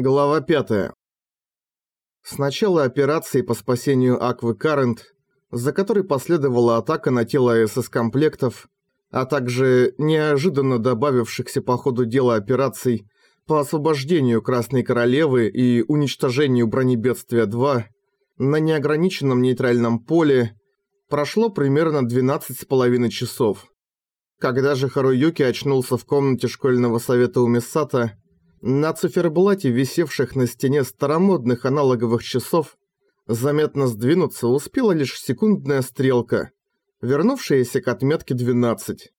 Глава 5. С начала операции по спасению Аквы Карент, за которой последовала атака на тело СС-комплектов, а также неожиданно добавившихся по ходу дела операций по освобождению Красной Королевы и уничтожению Бронебедствия-2 на неограниченном нейтральном поле, прошло примерно 12 с половиной часов. Когда же Харуюки очнулся в комнате школьного совета у Миссата, на циферблате, висевших на стене старомодных аналоговых часов, заметно сдвинуться успела лишь секундная стрелка, вернувшаяся к отметке 12.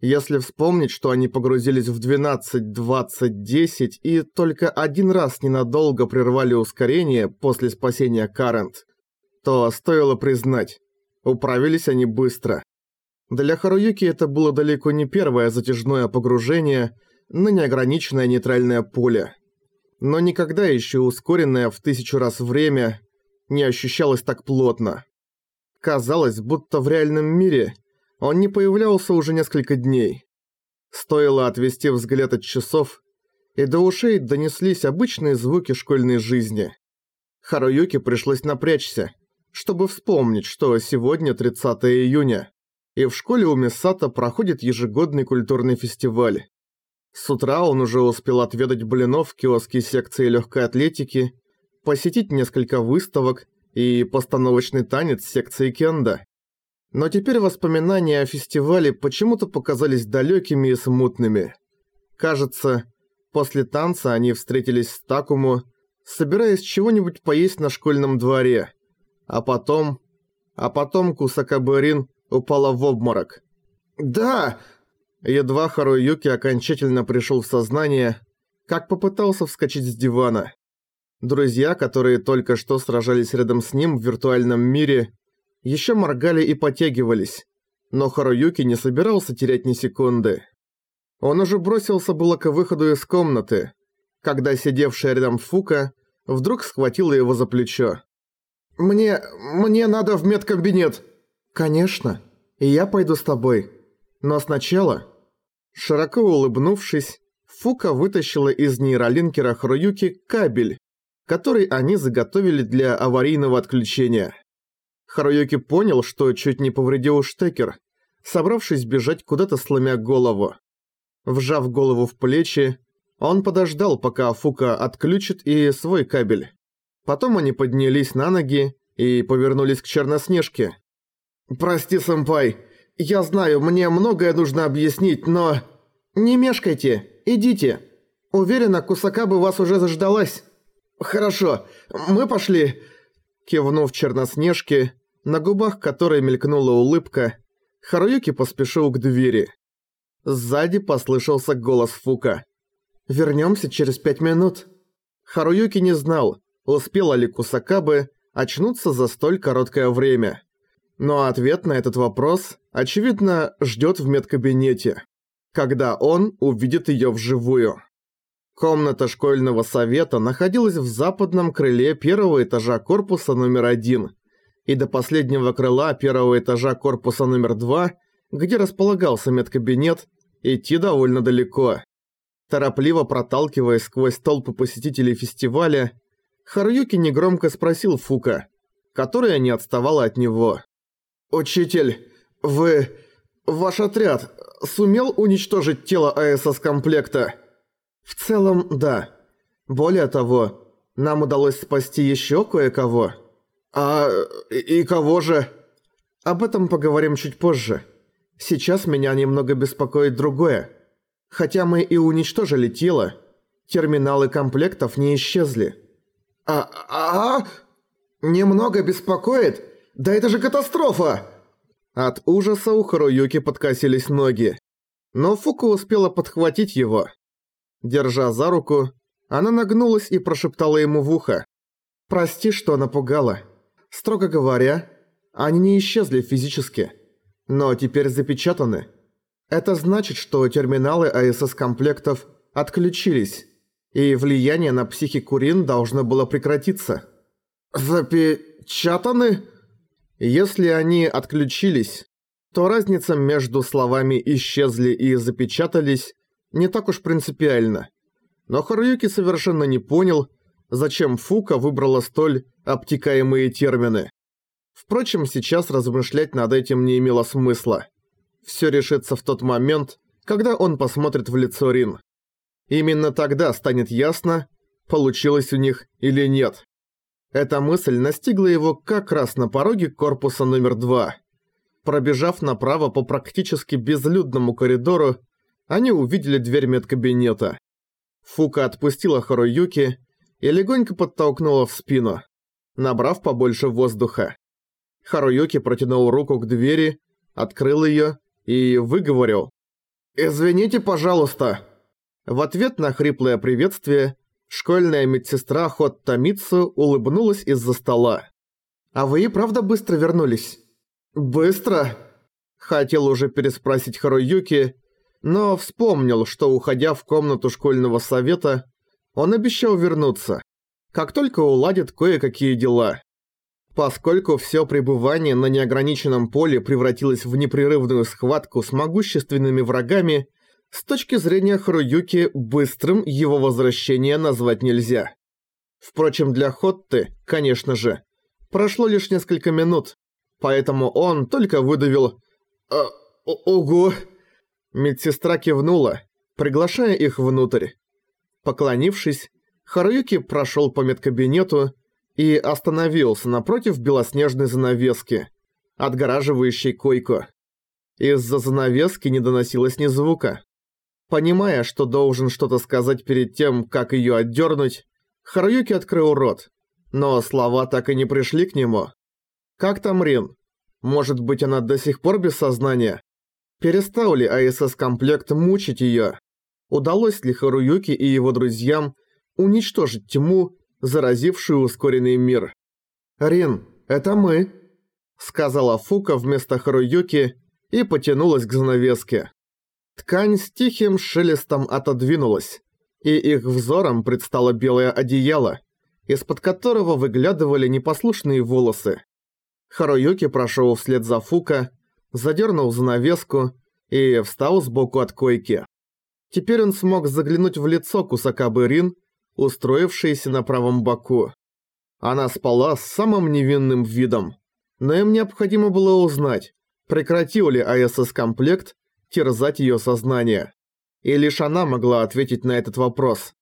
Если вспомнить, что они погрузились в 12, 20, 10 и только один раз ненадолго прервали ускорение после спасения Карент, то стоило признать, управились они быстро. Для Харуюки это было далеко не первое затяжное погружение – на неограниченное нейтральное поле. Но никогда еще ускоренное в тысячу раз время не ощущалось так плотно. Казалось, будто в реальном мире он не появлялся уже несколько дней. Стоило отвести взгляд от часов, и до ушей донеслись обычные звуки школьной жизни. Харуюке пришлось напрячься, чтобы вспомнить, что сегодня 30 июня, и в школе у Мисата проходит ежегодный культурный фестиваль. С утра он уже успел отведать блинов в киоске секции легкой атлетики, посетить несколько выставок и постановочный танец секции кенда. Но теперь воспоминания о фестивале почему-то показались далекими и смутными. Кажется, после танца они встретились с Такому, собираясь чего-нибудь поесть на школьном дворе. А потом... А потом Кусакаберин упала в обморок. «Да, Едва Харуюки окончательно пришел в сознание, как попытался вскочить с дивана. Друзья, которые только что сражались рядом с ним в виртуальном мире, еще моргали и потягивались, но Харуюки не собирался терять ни секунды. Он уже бросился было к выходу из комнаты, когда сидевшая рядом Фука вдруг схватила его за плечо. «Мне... мне надо в медкабинет!» «Конечно, и я пойду с тобой. Но сначала...» Широко улыбнувшись, Фука вытащила из нейролинкера Харуюки кабель, который они заготовили для аварийного отключения. Харуюки понял, что чуть не повредил штекер, собравшись бежать куда-то сломя голову. Вжав голову в плечи, он подождал, пока Фука отключит и свой кабель. Потом они поднялись на ноги и повернулись к Черноснежке. «Прости, сэмпай, я знаю, мне многое нужно объяснить, но...» «Не мешкайте, идите. Уверена, Кусакабы вас уже заждалась». «Хорошо, мы пошли». Кивнув Черноснежке, на губах которой мелькнула улыбка, Харуюки поспешил к двери. Сзади послышался голос Фука. «Вернёмся через пять минут». Харуюки не знал, успела ли Кусакабы очнуться за столь короткое время. Но ответ на этот вопрос, очевидно, ждёт в медкабинете когда он увидит её вживую. Комната школьного совета находилась в западном крыле первого этажа корпуса номер один, и до последнего крыла первого этажа корпуса номер два, где располагался медкабинет, идти довольно далеко. Торопливо проталкиваясь сквозь толпы посетителей фестиваля, Харуюки негромко спросил Фука, которая не отставала от него. «Учитель, вы... ваш отряд сумел уничтожить тело АСС-комплекта? В целом, да. Более того, нам удалось спасти еще кое-кого. А... и кого же? Об этом поговорим чуть позже. Сейчас меня немного беспокоит другое. Хотя мы и уничтожили тело, терминалы комплектов не исчезли. А... а... Немного беспокоит? Да это же катастрофа! От ужаса у Харуюки подкосились ноги. Но Фука успела подхватить его. Держа за руку, она нагнулась и прошептала ему в ухо. «Прости, что напугала. Строго говоря, они не исчезли физически, но теперь запечатаны. Это значит, что терминалы АСС-комплектов отключились, и влияние на психику Рин должно было прекратиться». «Запечатаны?» Если они отключились, то разница между словами «исчезли» и «запечатались» не так уж принципиальна. Но Харуюки совершенно не понял, зачем Фука выбрала столь обтекаемые термины. Впрочем, сейчас размышлять над этим не имело смысла. Все решится в тот момент, когда он посмотрит в лицо Рин. Именно тогда станет ясно, получилось у них или нет. Эта мысль настигла его как раз на пороге корпуса номер два. Пробежав направо по практически безлюдному коридору, они увидели дверь медкабинета. Фука отпустила Харуюки и легонько подтолкнула в спину, набрав побольше воздуха. Харуюки протянул руку к двери, открыл ее и выговорил. «Извините, пожалуйста». В ответ на хриплое приветствие школьная медсестра Хот Тамицу улыбнулась из-за стола. «А вы и правда быстро вернулись?» «Быстро?» Хотел уже переспросить Харуюки, но вспомнил, что, уходя в комнату школьного совета, он обещал вернуться, как только уладит кое-какие дела. Поскольку все пребывание на неограниченном поле превратилось в непрерывную схватку с могущественными врагами, с точки зрения Харуюки быстрым его возвращение назвать нельзя. Впрочем, для Хотты, конечно же, прошло лишь несколько минут, поэтому он только выдавил «А, ого!». Медсестра кивнула, приглашая их внутрь. Поклонившись, Харуюки прошел по медкабинету и остановился напротив белоснежной занавески, отгораживающей койку. Из-за занавески не доносилось ни звука. Понимая, что должен что-то сказать перед тем, как ее отдернуть, Харуюки открыл рот, но слова так и не пришли к нему. «Как там Рин? Может быть, она до сих пор без сознания? Перестал ли АСС-комплект мучить ее? Удалось ли Харуюки и его друзьям уничтожить тьму, заразившую ускоренный мир? «Рин, это мы», — сказала Фука вместо Харуюки и потянулась к занавеске. Ткань с тихим шелестом отодвинулась, и их взором предстало белое одеяло, из-под которого выглядывали непослушные волосы. Харуюки прошел вслед за Фука, задернул занавеску и встал сбоку от койки. Теперь он смог заглянуть в лицо Кусакабы Рин, устроившейся на правом боку. Она спала с самым невинным видом, но им необходимо было узнать, прекратил ли АСС-комплект терзать ее сознание. И лишь она могла ответить на этот вопрос.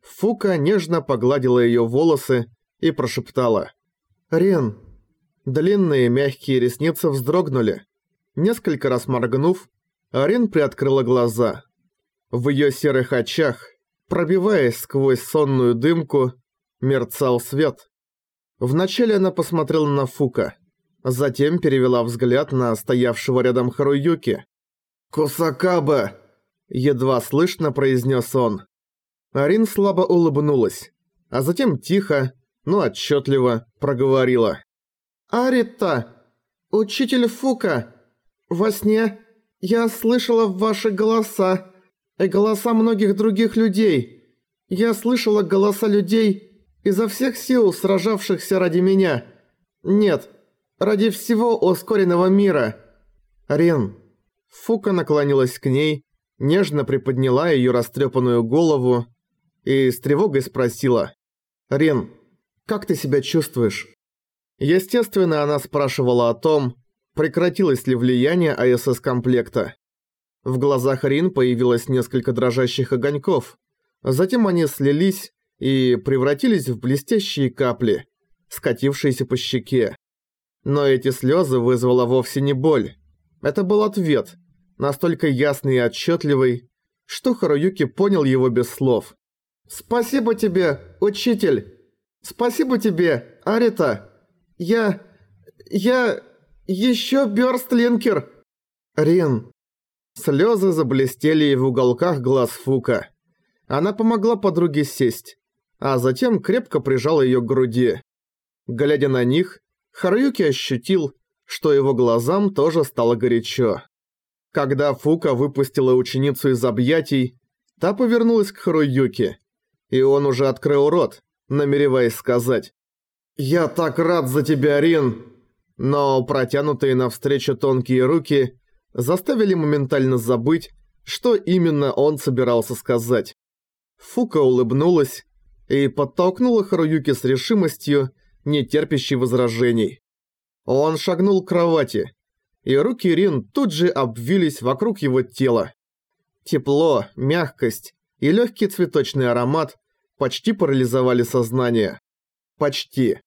Фука нежно погладила ее волосы и прошептала. «Рен». Длинные мягкие ресницы вздрогнули. Несколько раз моргнув, Арин приоткрыла глаза. В её серых очах, пробиваясь сквозь сонную дымку, мерцал свет. Вначале она посмотрела на Фука, затем перевела взгляд на стоявшего рядом Харуюки. «Кусакаба!» – едва слышно произнес он. Арин слабо улыбнулась, а затем тихо, но отчетливо проговорила. «Арита! Учитель Фука!» Во сне я слышала ваши голоса и голоса многих других людей. Я слышала голоса людей изо всех сил, сражавшихся ради меня. Нет, ради всего ускоренного мира. Рин. Фука наклонилась к ней, нежно приподняла ее растрепанную голову и с тревогой спросила. «Рин, как ты себя чувствуешь?» Естественно, она спрашивала о том, прекратилось ли влияние АСС-комплекта. В глазах Рин появилось несколько дрожащих огоньков. Затем они слились и превратились в блестящие капли, скатившиеся по щеке. Но эти слезы вызвала вовсе не боль. Это был ответ, настолько ясный и отчетливый, что Харуюки понял его без слов. «Спасибо тебе, учитель! Спасибо тебе, Арита! Я... я...» Еще Бёрстлинкер!» «Рин!» Слезы заблестели в уголках глаз Фука. Она помогла подруге сесть, а затем крепко прижала ее к груди. Глядя на них, Харуюки ощутил, что его глазам тоже стало горячо. Когда Фука выпустила ученицу из объятий, та повернулась к Харуюке, и он уже открыл рот, намереваясь сказать «Я так рад за тебя, Рин!» но протянутые навстречу тонкие руки заставили моментально забыть, что именно он собирался сказать. Фука улыбнулась и подтолкнула Харуюки с решимостью, не терпящей возражений. Он шагнул к кровати, и руки Рин тут же обвились вокруг его тела. Тепло, мягкость и легкий цветочный аромат почти парализовали сознание. Почти.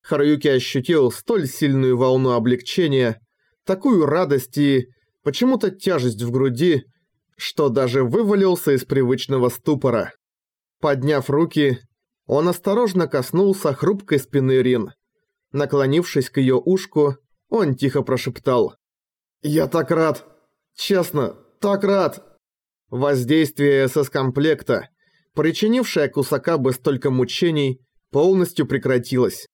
Харуюки ощутил столь сильную волну облегчения, такую радость и почему-то тяжесть в груди, что даже вывалился из привычного ступора. Подняв руки, он осторожно коснулся хрупкой спины Рин. Наклонившись к ее ушку, он тихо прошептал. «Я так рад! Честно, так рад!» Воздействие СС-комплекта, причинившее Кусакабе столько мучений, полностью прекратилось.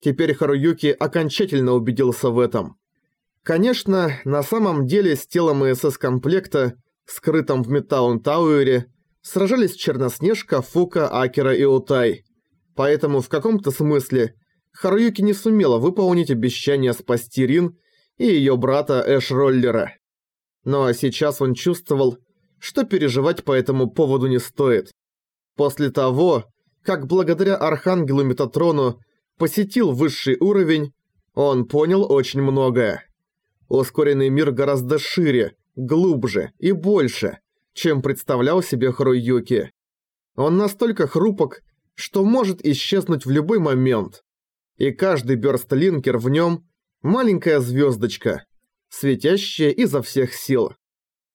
Теперь Харуюки окончательно убедился в этом. Конечно, на самом деле с телом СС-комплекта, скрытым в Метаун-Тауэре, сражались Черноснежка, Фука, Акера и Утай. Поэтому в каком-то смысле Харуюки не сумела выполнить обещание спасти Рин и её брата Эш-Роллера. Но сейчас он чувствовал, что переживать по этому поводу не стоит. После того, как благодаря Архангелу Метатрону посетил высший уровень, он понял очень многое. Ускоренный мир гораздо шире, глубже и больше, чем представлял себе Харуюки. Он настолько хрупок, что может исчезнуть в любой момент. И каждый бёрстлинкер в нем – маленькая звездочка, светящая изо всех сил.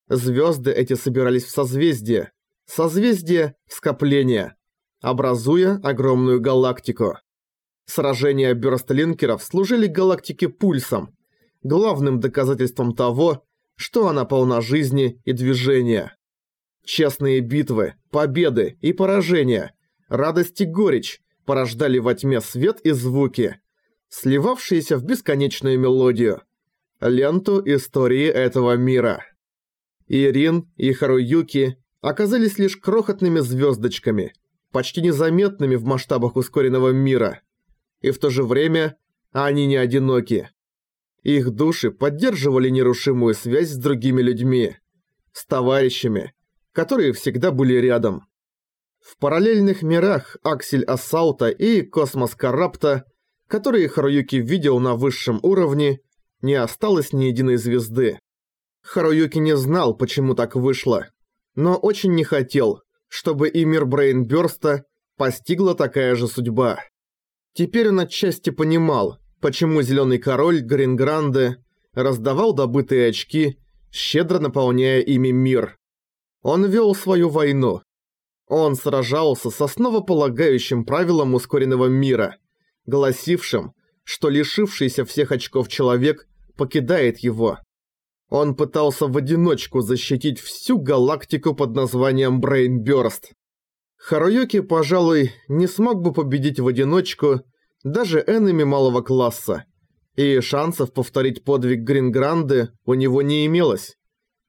Звезды эти собирались в созвездие, созвездие – скопление, образуя огромную галактику. Сражения бёрстлинкеров служили галактике пульсом, главным доказательством того, что она полна жизни и движения. Честные битвы, победы и поражения, радость и горечь порождали во тьме свет и звуки, сливавшиеся в бесконечную мелодию, ленту истории этого мира. Ирин и Харуюки оказались лишь крохотными звездочками, почти незаметными в масштабах ускоренного мира. И в то же время они не одиноки. Их души поддерживали нерушимую связь с другими людьми, с товарищами, которые всегда были рядом. В параллельных мирах Аксель Ассалта и Космос Коррапта, которые Харуюки видел на высшем уровне, не осталось ни единой звезды. Харуюки не знал, почему так вышло, но очень не хотел, чтобы и мир Брейн Бёрста постигла такая же судьба. Теперь он отчасти понимал, почему Зеленый Король Грин Гранде раздавал добытые очки, щедро наполняя ими мир. Он вел свою войну. Он сражался с основополагающим правилом ускоренного мира, гласившим, что лишившийся всех очков человек покидает его. Он пытался в одиночку защитить всю галактику под названием Брейнбёрст. Харуюки, пожалуй, не смог бы победить в одиночку даже энеми малого класса, и шансов повторить подвиг Грингранды у него не имелось.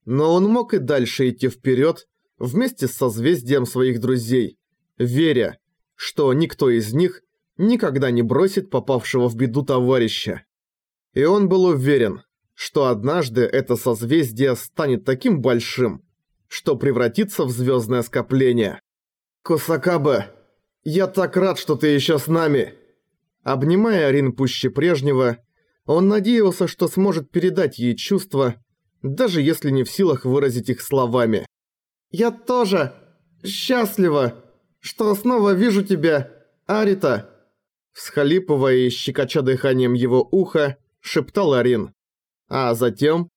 Но он мог и дальше идти вперед вместе с созвездием своих друзей, веря, что никто из них никогда не бросит попавшего в беду товарища. И он был уверен, что однажды это созвездие станет таким большим, что превратится в звездное скопление. «Кусакабе, я так рад, что ты еще с нами!» Обнимая Рин пуще прежнего, он надеялся, что сможет передать ей чувства, даже если не в силах выразить их словами. «Я тоже счастлива, что снова вижу тебя, Арита!» Всхлипывая и щекоча дыханием его уха, шептал Арин. А затем...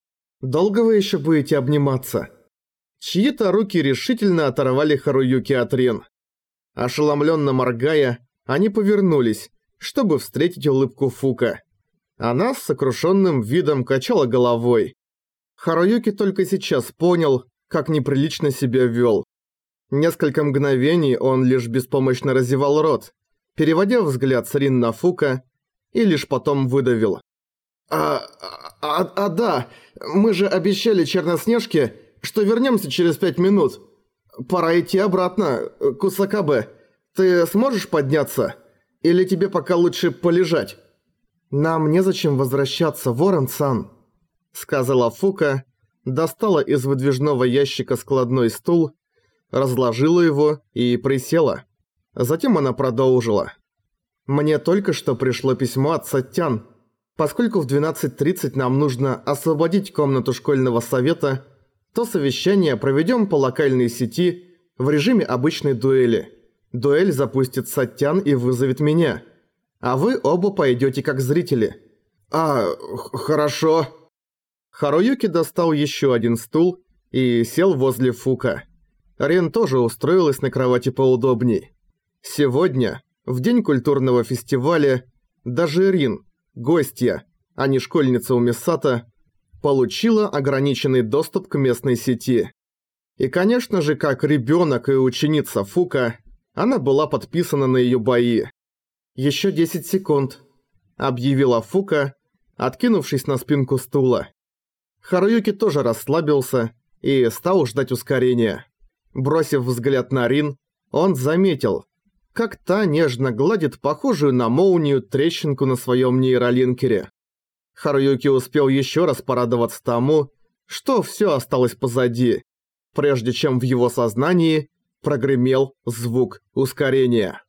«Долго вы еще будете обниматься?» Чьи-то руки решительно оторвали Харуюки от Рин. Ошеломленно моргая, они повернулись, чтобы встретить улыбку Фука. Она с сокрушенным видом качала головой. Харуюки только сейчас понял, как неприлично себя вел. Несколько мгновений он лишь беспомощно разевал рот, переводя взгляд с Рин на Фука, и лишь потом выдавил. «А, а, а да, мы же обещали Черноснежке, что вернемся через пять минут. Пора идти обратно, Кусакабе. Ты сможешь подняться?» Или тебе пока лучше полежать?» «Нам незачем возвращаться, Ворон-сан», — сказала Фука, достала из выдвижного ящика складной стул, разложила его и присела. Затем она продолжила. «Мне только что пришло письмо от Саттян. Поскольку в 12.30 нам нужно освободить комнату школьного совета, то совещание проведем по локальной сети в режиме обычной дуэли. Дуэль запустит Саттян и вызовет меня. А вы оба пойдете как зрители». «А, хорошо». Харуюки достал еще один стул и сел возле Фука. Рен тоже устроилась на кровати поудобней. Сегодня, в день культурного фестиваля, даже Рин, гостья, а не школьница у Мисата, получила ограниченный доступ к местной сети. И, конечно же, как ребенок и ученица Фука, она была подписана на ее бои. «Еще 10 секунд», — объявила Фука, откинувшись на спинку стула. Харуюки тоже расслабился и стал ждать ускорения. Бросив взгляд на Рин, он заметил, как та нежно гладит похожую на молнию трещинку на своем нейролинкере. Харуюки успел еще раз порадоваться тому, что все осталось позади, прежде чем в его сознании прогремел звук ускорения.